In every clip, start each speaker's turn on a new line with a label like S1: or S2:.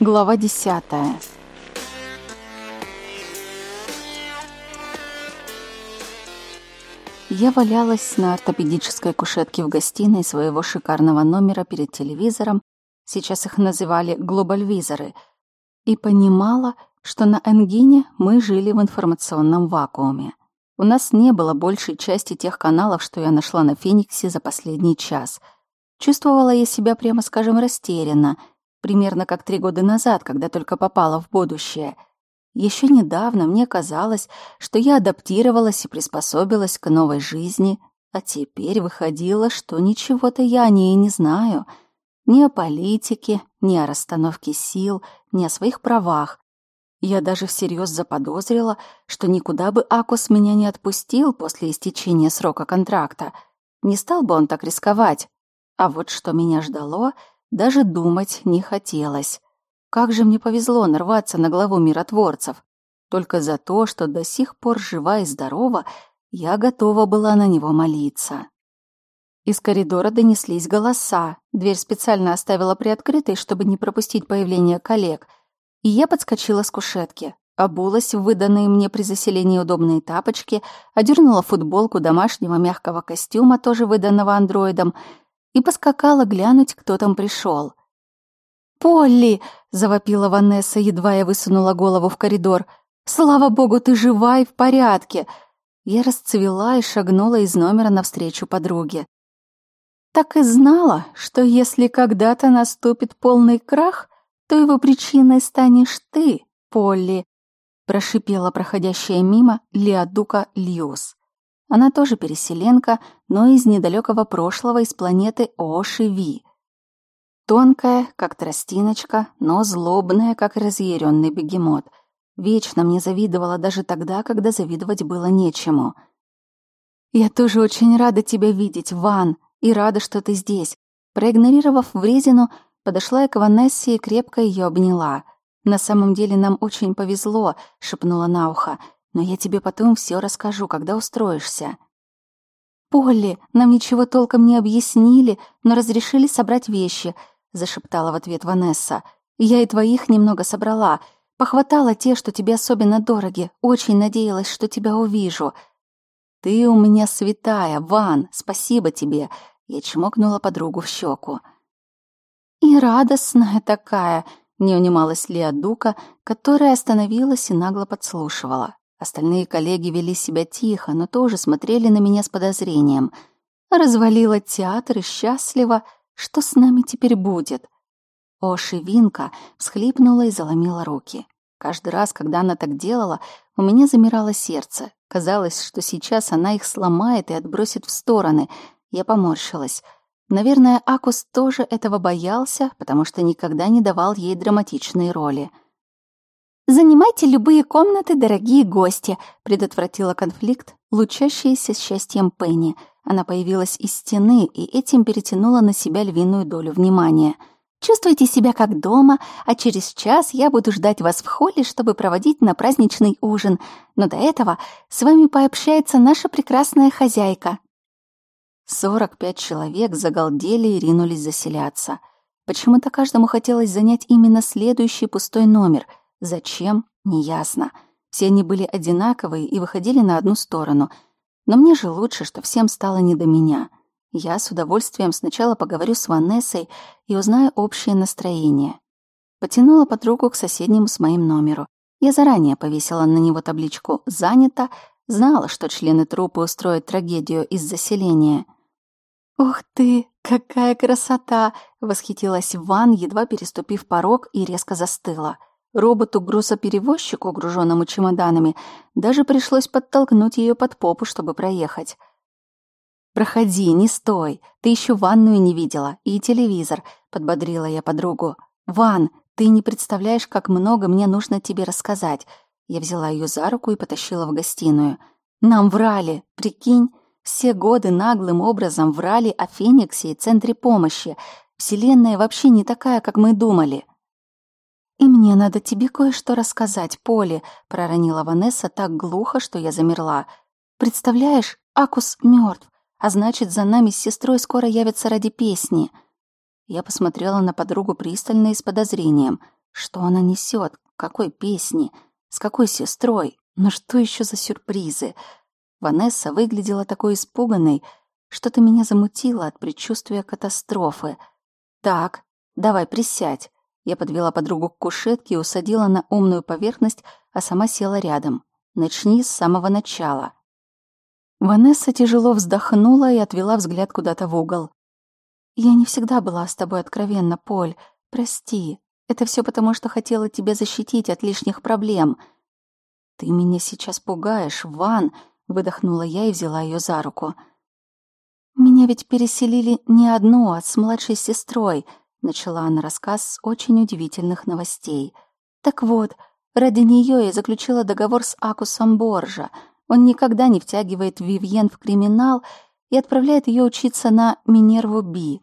S1: Глава десятая. Я валялась на ортопедической кушетке в гостиной своего шикарного номера перед телевизором, сейчас их называли глобальвизоры, и понимала, что на Энгине мы жили в информационном вакууме. У нас не было большей части тех каналов, что я нашла на Фениксе за последний час. Чувствовала я себя, прямо скажем, растерянно — Примерно как три года назад, когда только попала в будущее. Еще недавно мне казалось, что я адаптировалась и приспособилась к новой жизни, а теперь выходило, что ничего-то я о ней не знаю. Ни о политике, ни о расстановке сил, ни о своих правах. Я даже всерьез заподозрила, что никуда бы Акус меня не отпустил после истечения срока контракта. Не стал бы он так рисковать. А вот что меня ждало — даже думать не хотелось. Как же мне повезло нарваться на главу миротворцев. Только за то, что до сих пор жива и здорова, я готова была на него молиться. Из коридора донеслись голоса. Дверь специально оставила приоткрытой, чтобы не пропустить появление коллег. И я подскочила с кушетки, обулась в выданные мне при заселении удобные тапочки, одернула футболку домашнего мягкого костюма, тоже выданного андроидом, и поскакала глянуть, кто там пришел. «Полли!» — завопила Ванесса, едва я высунула голову в коридор. «Слава богу, ты жива и в порядке!» Я расцвела и шагнула из номера навстречу подруге. Так и знала, что если когда-то наступит полный крах, то его причиной станешь ты, Полли, прошипела проходящая мимо Леодука Льюс. Она тоже переселенка, но из недалекого прошлого, из планеты Оши-Ви. Тонкая, как тростиночка, но злобная, как разъяренный бегемот. Вечно мне завидовала даже тогда, когда завидовать было нечему. «Я тоже очень рада тебя видеть, Ван, и рада, что ты здесь». Проигнорировав врезину, подошла я к Ванессе и крепко ее обняла. «На самом деле нам очень повезло», — шепнула на ухо. Но я тебе потом все расскажу, когда устроишься. Полли, нам ничего толком не объяснили, но разрешили собрать вещи, зашептала в ответ Ванесса. Я и твоих немного собрала. Похватала те, что тебе особенно дороги. Очень надеялась, что тебя увижу. Ты у меня святая, Ван, спасибо тебе. Я чмокнула подругу в щеку. И радостная такая, не унималась Леа Дука, которая остановилась и нагло подслушивала. Остальные коллеги вели себя тихо, но тоже смотрели на меня с подозрением. Развалила театр и счастлива. Что с нами теперь будет? Оши Винка всхлипнула и заломила руки. Каждый раз, когда она так делала, у меня замирало сердце. Казалось, что сейчас она их сломает и отбросит в стороны. Я поморщилась. Наверное, Акус тоже этого боялся, потому что никогда не давал ей драматичные роли. «Занимайте любые комнаты, дорогие гости», — предотвратила конфликт, лучащаяся счастьем Пенни. Она появилась из стены и этим перетянула на себя львиную долю внимания. «Чувствуйте себя как дома, а через час я буду ждать вас в холле, чтобы проводить на праздничный ужин. Но до этого с вами пообщается наша прекрасная хозяйка». Сорок пять человек загалдели и ринулись заселяться. Почему-то каждому хотелось занять именно следующий пустой номер — Зачем? Неясно. Все они были одинаковые и выходили на одну сторону. Но мне же лучше, что всем стало не до меня. Я с удовольствием сначала поговорю с Ванессой и узнаю общее настроение. Потянула подругу к соседнему с моим номеру. Я заранее повесила на него табличку «Занято», знала, что члены трупы устроят трагедию из заселения. «Ух ты, какая красота!» — восхитилась Ван, едва переступив порог и резко застыла — Роботу-грузоперевозчику, груженному чемоданами, даже пришлось подтолкнуть ее под попу, чтобы проехать. «Проходи, не стой. Ты еще ванную не видела. И телевизор», — подбодрила я подругу. «Ван, ты не представляешь, как много мне нужно тебе рассказать». Я взяла ее за руку и потащила в гостиную. «Нам врали, прикинь. Все годы наглым образом врали о Фениксе и Центре помощи. Вселенная вообще не такая, как мы думали». «И мне надо тебе кое-что рассказать, Поле», — проронила Ванесса так глухо, что я замерла. «Представляешь, Акус мертв, а значит, за нами с сестрой скоро явятся ради песни». Я посмотрела на подругу пристально и с подозрением. Что она несет? Какой песни? С какой сестрой? Но что еще за сюрпризы? Ванесса выглядела такой испуганной, что-то меня замутило от предчувствия катастрофы. «Так, давай присядь». Я подвела подругу к кушетке и усадила на умную поверхность, а сама села рядом. «Начни с самого начала». Ванесса тяжело вздохнула и отвела взгляд куда-то в угол. «Я не всегда была с тобой откровенна, Поль. Прости. Это все потому, что хотела тебя защитить от лишних проблем». «Ты меня сейчас пугаешь, Ван!» — выдохнула я и взяла ее за руку. «Меня ведь переселили не одну, а с младшей сестрой», — начала она рассказ с очень удивительных новостей. «Так вот, ради нее я заключила договор с Акусом Боржа. Он никогда не втягивает Вивьен в криминал и отправляет ее учиться на Минерву Би.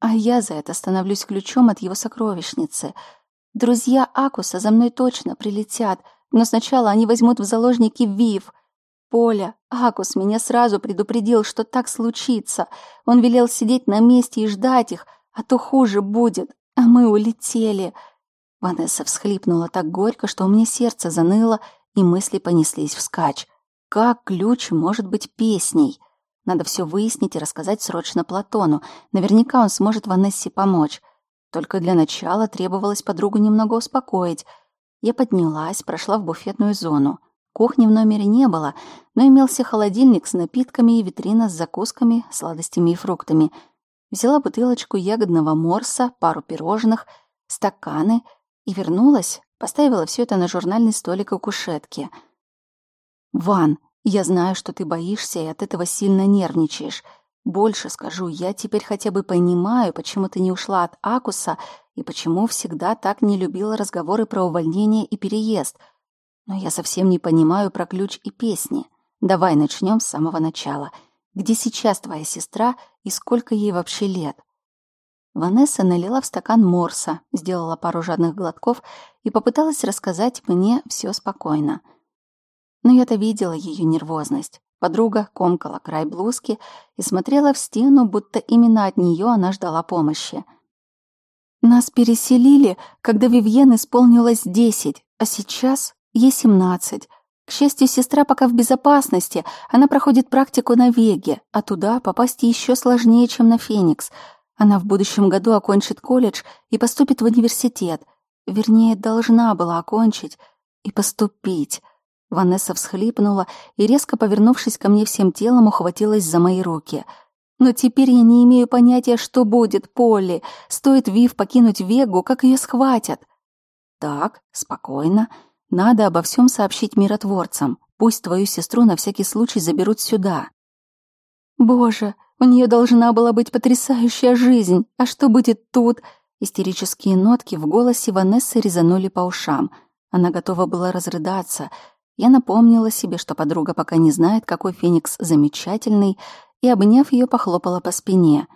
S1: А я за это становлюсь ключом от его сокровищницы. Друзья Акуса за мной точно прилетят, но сначала они возьмут в заложники Вив — Поля, Акус меня сразу предупредил, что так случится. Он велел сидеть на месте и ждать их, а то хуже будет. А мы улетели. Ванесса всхлипнула так горько, что у меня сердце заныло, и мысли понеслись вскачь. Как ключ может быть песней? Надо все выяснить и рассказать срочно Платону. Наверняка он сможет Ванессе помочь. Только для начала требовалось подругу немного успокоить. Я поднялась, прошла в буфетную зону. Кухни в номере не было, но имелся холодильник с напитками и витрина с закусками, сладостями и фруктами. Взяла бутылочку ягодного морса, пару пирожных, стаканы и вернулась, поставила все это на журнальный столик у кушетки. «Ван, я знаю, что ты боишься и от этого сильно нервничаешь. Больше скажу, я теперь хотя бы понимаю, почему ты не ушла от Акуса и почему всегда так не любила разговоры про увольнение и переезд — но я совсем не понимаю про ключ и песни. Давай начнем с самого начала. Где сейчас твоя сестра и сколько ей вообще лет? Ванесса налила в стакан морса, сделала пару жадных глотков и попыталась рассказать мне все спокойно. Но я-то видела ее нервозность. Подруга комкала край блузки и смотрела в стену, будто именно от нее она ждала помощи. Нас переселили, когда Вивьен исполнилось десять, а сейчас Ей семнадцать. К счастью, сестра пока в безопасности. Она проходит практику на Веге, а туда попасть еще сложнее, чем на Феникс. Она в будущем году окончит колледж и поступит в университет. Вернее, должна была окончить и поступить. Ванесса всхлипнула и, резко повернувшись ко мне всем телом, ухватилась за мои руки. «Но теперь я не имею понятия, что будет, Полли. Стоит Вив покинуть Вегу, как ее схватят». «Так, спокойно. Надо обо всем сообщить миротворцам. Пусть твою сестру на всякий случай заберут сюда. Боже, у нее должна была быть потрясающая жизнь. А что будет тут? Истерические нотки в голосе Ванессы резанули по ушам. Она готова была разрыдаться. Я напомнила себе, что подруга пока не знает, какой Феникс замечательный, и, обняв ее, похлопала по спине.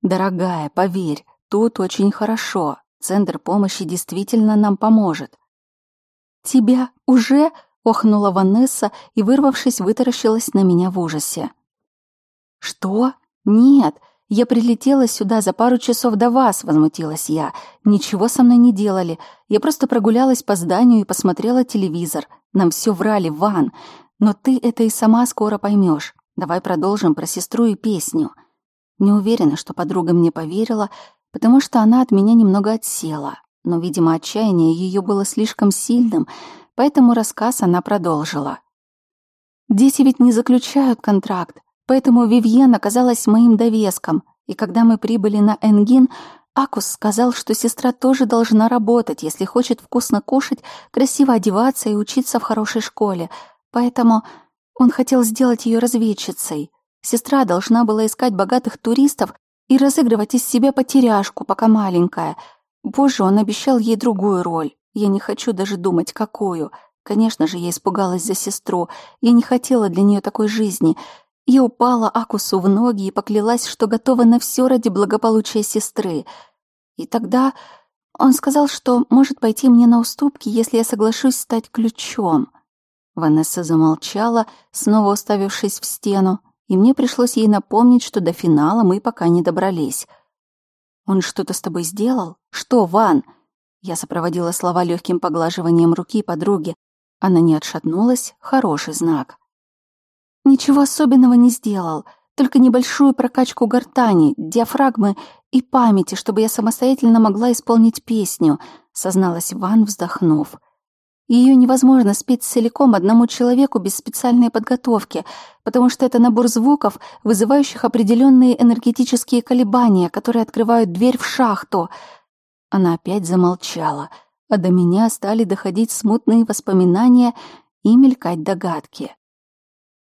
S1: «Дорогая, поверь, тут очень хорошо. Центр помощи действительно нам поможет. «Тебя уже?» — охнула Ванесса и, вырвавшись, вытаращилась на меня в ужасе. «Что? Нет, я прилетела сюда за пару часов до вас», — возмутилась я. «Ничего со мной не делали. Я просто прогулялась по зданию и посмотрела телевизор. Нам все врали, Ван. Но ты это и сама скоро поймешь. Давай продолжим про сестру и песню». Не уверена, что подруга мне поверила, потому что она от меня немного отсела но, видимо, отчаяние ее было слишком сильным, поэтому рассказ она продолжила. «Дети ведь не заключают контракт, поэтому Вивьен оказалась моим довеском, и когда мы прибыли на Энгин, Акус сказал, что сестра тоже должна работать, если хочет вкусно кушать, красиво одеваться и учиться в хорошей школе, поэтому он хотел сделать ее разведчицей. Сестра должна была искать богатых туристов и разыгрывать из себя потеряшку, пока маленькая — Боже, он обещал ей другую роль. Я не хочу даже думать, какую. Конечно же, я испугалась за сестру. Я не хотела для нее такой жизни. Я упала Акусу в ноги и поклялась, что готова на все ради благополучия сестры. И тогда он сказал, что может пойти мне на уступки, если я соглашусь стать ключом. Ванесса замолчала, снова уставившись в стену, и мне пришлось ей напомнить, что до финала мы пока не добрались. «Он что-то с тобой сделал? Что, Ван?» Я сопроводила слова легким поглаживанием руки подруги. Она не отшатнулась, хороший знак. Ничего особенного не сделал, только небольшую прокачку гортани, диафрагмы и памяти, чтобы я самостоятельно могла исполнить песню, созналась Ван, вздохнув. Ее невозможно спеть целиком одному человеку без специальной подготовки, потому что это набор звуков, вызывающих определенные энергетические колебания, которые открывают дверь в шахту. Она опять замолчала, а до меня стали доходить смутные воспоминания и мелькать догадки.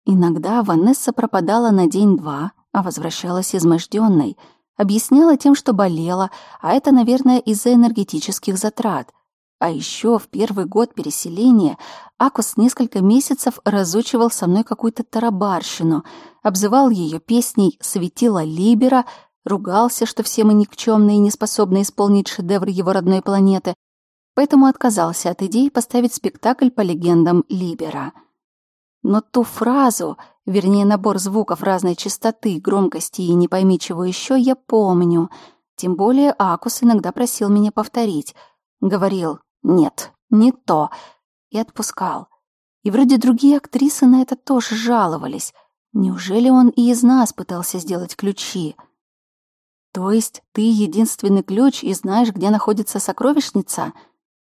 S1: Иногда Ванесса пропадала на день-два, а возвращалась изможденной, объясняла тем, что болела, а это, наверное, из-за энергетических затрат. А еще в первый год переселения Акус несколько месяцев разучивал со мной какую-то тарабарщину, обзывал ее песней «Светила Либера», ругался, что все мы никчемные и не способны исполнить шедевр его родной планеты, поэтому отказался от идеи поставить спектакль по легендам Либера. Но ту фразу, вернее набор звуков разной частоты, громкости и не пойми чего еще, я помню. Тем более Акус иногда просил меня повторить. Говорил нет, не то. И отпускал. И вроде другие актрисы на это тоже жаловались. Неужели он и из нас пытался сделать ключи? То есть ты единственный ключ и знаешь, где находится сокровищница?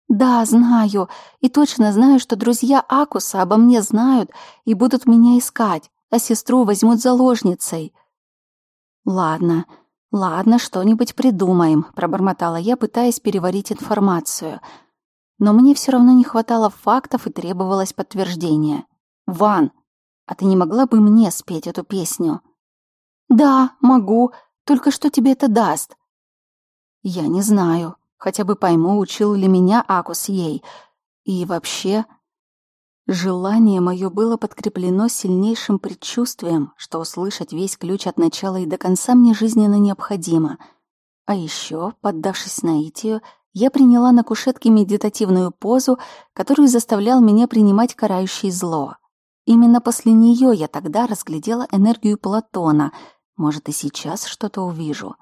S1: Да, знаю. И точно знаю, что друзья Акуса обо мне знают и будут меня искать, а сестру возьмут заложницей. Ладно, ладно, что-нибудь придумаем, пробормотала я, пытаясь переварить информацию — но мне все равно не хватало фактов и требовалось подтверждение. «Ван, а ты не могла бы мне спеть эту песню?» «Да, могу. Только что тебе это даст?» «Я не знаю. Хотя бы пойму, учил ли меня Акус ей. И вообще...» Желание мое было подкреплено сильнейшим предчувствием, что услышать весь ключ от начала и до конца мне жизненно необходимо. А еще, поддавшись наитию, я приняла на кушетке медитативную позу, которую заставлял меня принимать карающее зло. Именно после нее я тогда разглядела энергию Платона. Может, и сейчас что-то увижу.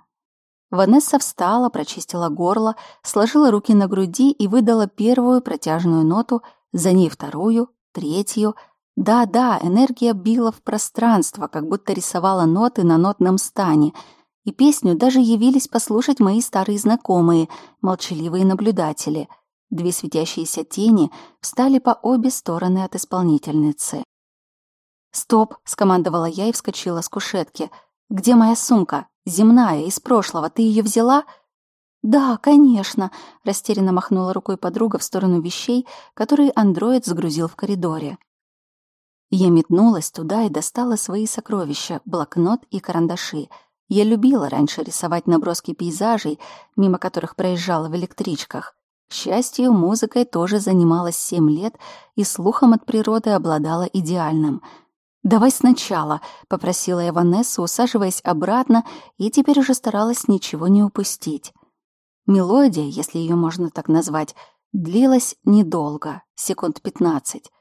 S1: Ванесса встала, прочистила горло, сложила руки на груди и выдала первую протяжную ноту, за ней вторую, третью. Да-да, энергия била в пространство, как будто рисовала ноты на нотном стане — и песню даже явились послушать мои старые знакомые, молчаливые наблюдатели. Две светящиеся тени встали по обе стороны от исполнительницы. «Стоп!» — скомандовала я и вскочила с кушетки. «Где моя сумка? Земная, из прошлого. Ты ее взяла?» «Да, конечно», — растерянно махнула рукой подруга в сторону вещей, которые андроид загрузил в коридоре. Я метнулась туда и достала свои сокровища, блокнот и карандаши — я любила раньше рисовать наброски пейзажей, мимо которых проезжала в электричках. К счастью, музыкой тоже занималась семь лет и слухом от природы обладала идеальным. «Давай сначала», — попросила я Ванессу, усаживаясь обратно, и теперь уже старалась ничего не упустить. Мелодия, если ее можно так назвать, длилась недолго, секунд пятнадцать.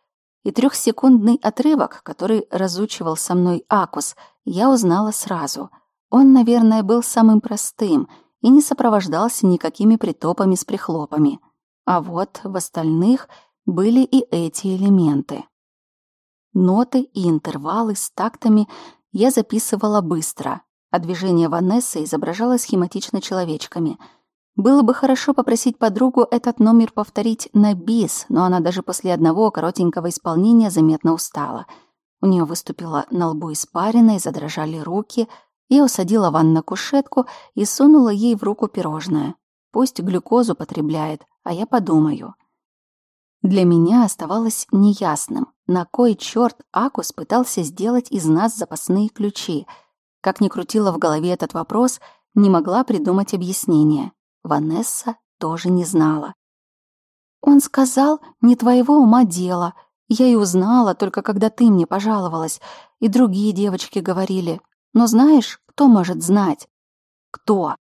S1: И трехсекундный отрывок, который разучивал со мной Акус, я узнала сразу — он, наверное, был самым простым и не сопровождался никакими притопами с прихлопами. А вот в остальных были и эти элементы. Ноты и интервалы с тактами я записывала быстро, а движение Ванессы изображало схематично человечками. Было бы хорошо попросить подругу этот номер повторить на бис, но она даже после одного коротенького исполнения заметно устала. У нее выступила на лбу испарина и задрожали руки — я усадила Ван на кушетку и сунула ей в руку пирожное. Пусть глюкозу потребляет, а я подумаю. Для меня оставалось неясным, на кой черт Акус пытался сделать из нас запасные ключи. Как ни крутила в голове этот вопрос, не могла придумать объяснение. Ванесса тоже не знала. «Он сказал, не твоего ума дело. Я и узнала, только когда ты мне пожаловалась. И другие девочки говорили, но знаешь, кто может знать? Кто?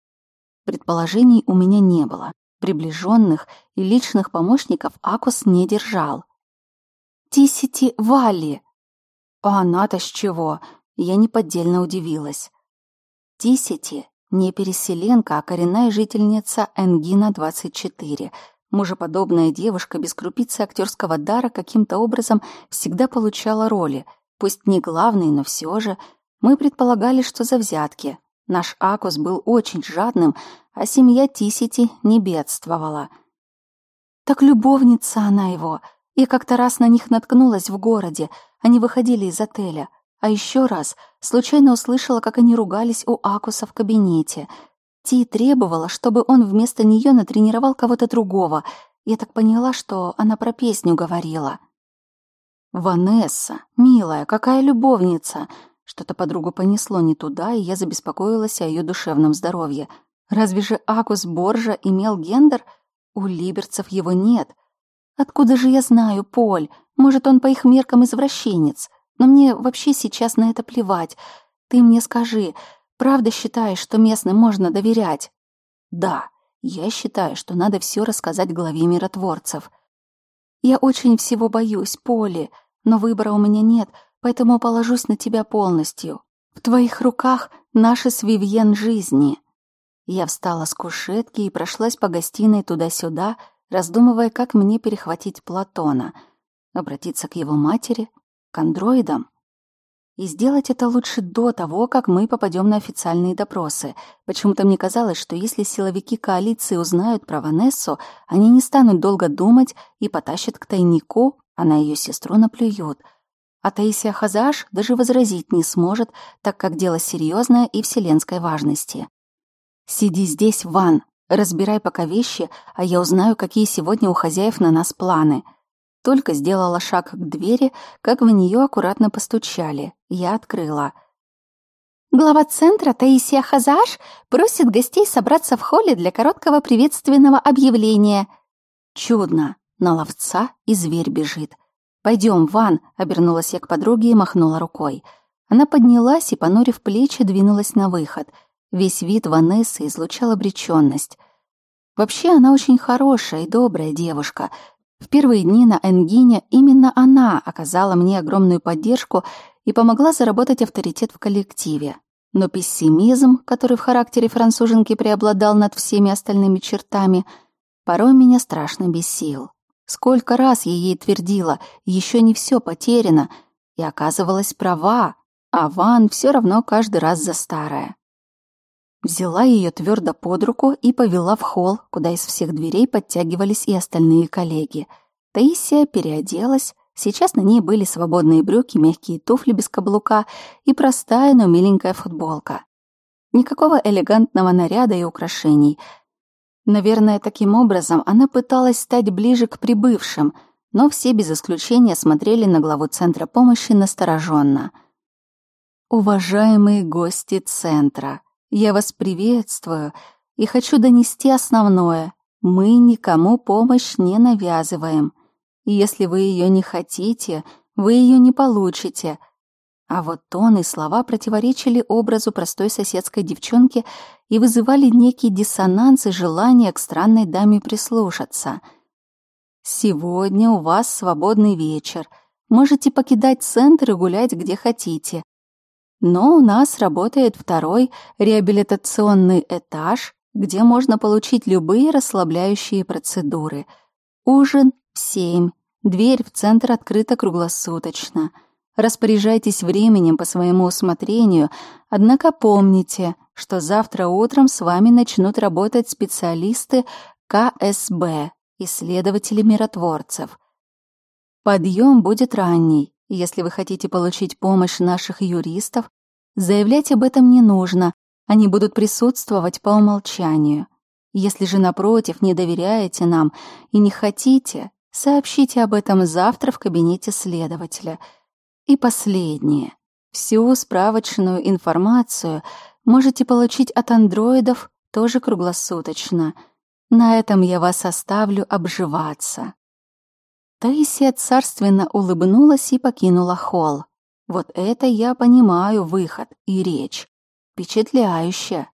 S1: Предположений у меня не было. Приближенных и личных помощников Акус не держал. Тисити Валли. А она-то с чего? Я неподдельно удивилась. Тисити Не переселенка, а коренная жительница Энгина-24. Мужеподобная девушка без крупицы актерского дара каким-то образом всегда получала роли. Пусть не главные, но все же. Мы предполагали, что за взятки. Наш Акус был очень жадным, а семья Тисити не бедствовала. Так любовница она его. Я как-то раз на них наткнулась в городе. Они выходили из отеля. А еще раз случайно услышала, как они ругались у Акуса в кабинете. Ти требовала, чтобы он вместо нее натренировал кого-то другого. Я так поняла, что она про песню говорила. «Ванесса, милая, какая любовница!» Что-то подругу понесло не туда, и я забеспокоилась о ее душевном здоровье. Разве же Акус Боржа имел гендер? У либерцев его нет. Откуда же я знаю, Поль? Может, он по их меркам извращенец? Но мне вообще сейчас на это плевать. Ты мне скажи, правда считаешь, что местным можно доверять? Да, я считаю, что надо все рассказать главе миротворцев. Я очень всего боюсь, Поли, но выбора у меня нет, поэтому положусь на тебя полностью. В твоих руках наши с Вивьен жизни. Я встала с кушетки и прошлась по гостиной туда-сюда, раздумывая, как мне перехватить Платона. Обратиться к его матери к андроидам. И сделать это лучше до того, как мы попадем на официальные допросы. Почему-то мне казалось, что если силовики коалиции узнают про Ванессу, они не станут долго думать и потащат к тайнику, а на ее сестру наплюют. А Таисия Хазаш даже возразить не сможет, так как дело серьезное и вселенской важности. «Сиди здесь, Ван, разбирай пока вещи, а я узнаю, какие сегодня у хозяев на нас планы», только сделала шаг к двери, как в нее аккуратно постучали. Я открыла. Глава центра Таисия Хазаш просит гостей собраться в холле для короткого приветственного объявления. Чудно. На ловца и зверь бежит. Пойдем, Ван, обернулась я к подруге и махнула рукой. Она поднялась и, понурив плечи, двинулась на выход. Весь вид Ванессы излучал обреченность. Вообще она очень хорошая и добрая девушка, в первые дни на Энгине именно она оказала мне огромную поддержку и помогла заработать авторитет в коллективе. Но пессимизм, который в характере француженки преобладал над всеми остальными чертами, порой меня страшно бесил. Сколько раз я ей твердила, еще не все потеряно, и оказывалась права, а Ван все равно каждый раз за старое. Взяла ее твердо под руку и повела в холл, куда из всех дверей подтягивались и остальные коллеги. Таисия переоделась, сейчас на ней были свободные брюки, мягкие туфли без каблука и простая, но миленькая футболка. Никакого элегантного наряда и украшений. Наверное, таким образом она пыталась стать ближе к прибывшим, но все без исключения смотрели на главу Центра помощи настороженно. «Уважаемые гости Центра», я вас приветствую и хочу донести основное. Мы никому помощь не навязываем. Если вы ее не хотите, вы ее не получите. А вот тон и слова противоречили образу простой соседской девчонки и вызывали некий диссонанс и желание к странной даме прислушаться. Сегодня у вас свободный вечер. Можете покидать центр и гулять где хотите. Но у нас работает второй реабилитационный этаж, где можно получить любые расслабляющие процедуры. Ужин в семь. Дверь в центр открыта круглосуточно. Распоряжайтесь временем по своему усмотрению, однако помните, что завтра утром с вами начнут работать специалисты КСБ, исследователи миротворцев. Подъем будет ранний, если вы хотите получить помощь наших юристов, заявлять об этом не нужно, они будут присутствовать по умолчанию. Если же, напротив, не доверяете нам и не хотите, сообщите об этом завтра в кабинете следователя. И последнее. Всю справочную информацию можете получить от андроидов тоже круглосуточно. На этом я вас оставлю обживаться. Таисия царственно улыбнулась и покинула холл. Вот это я понимаю выход и речь. Впечатляюще.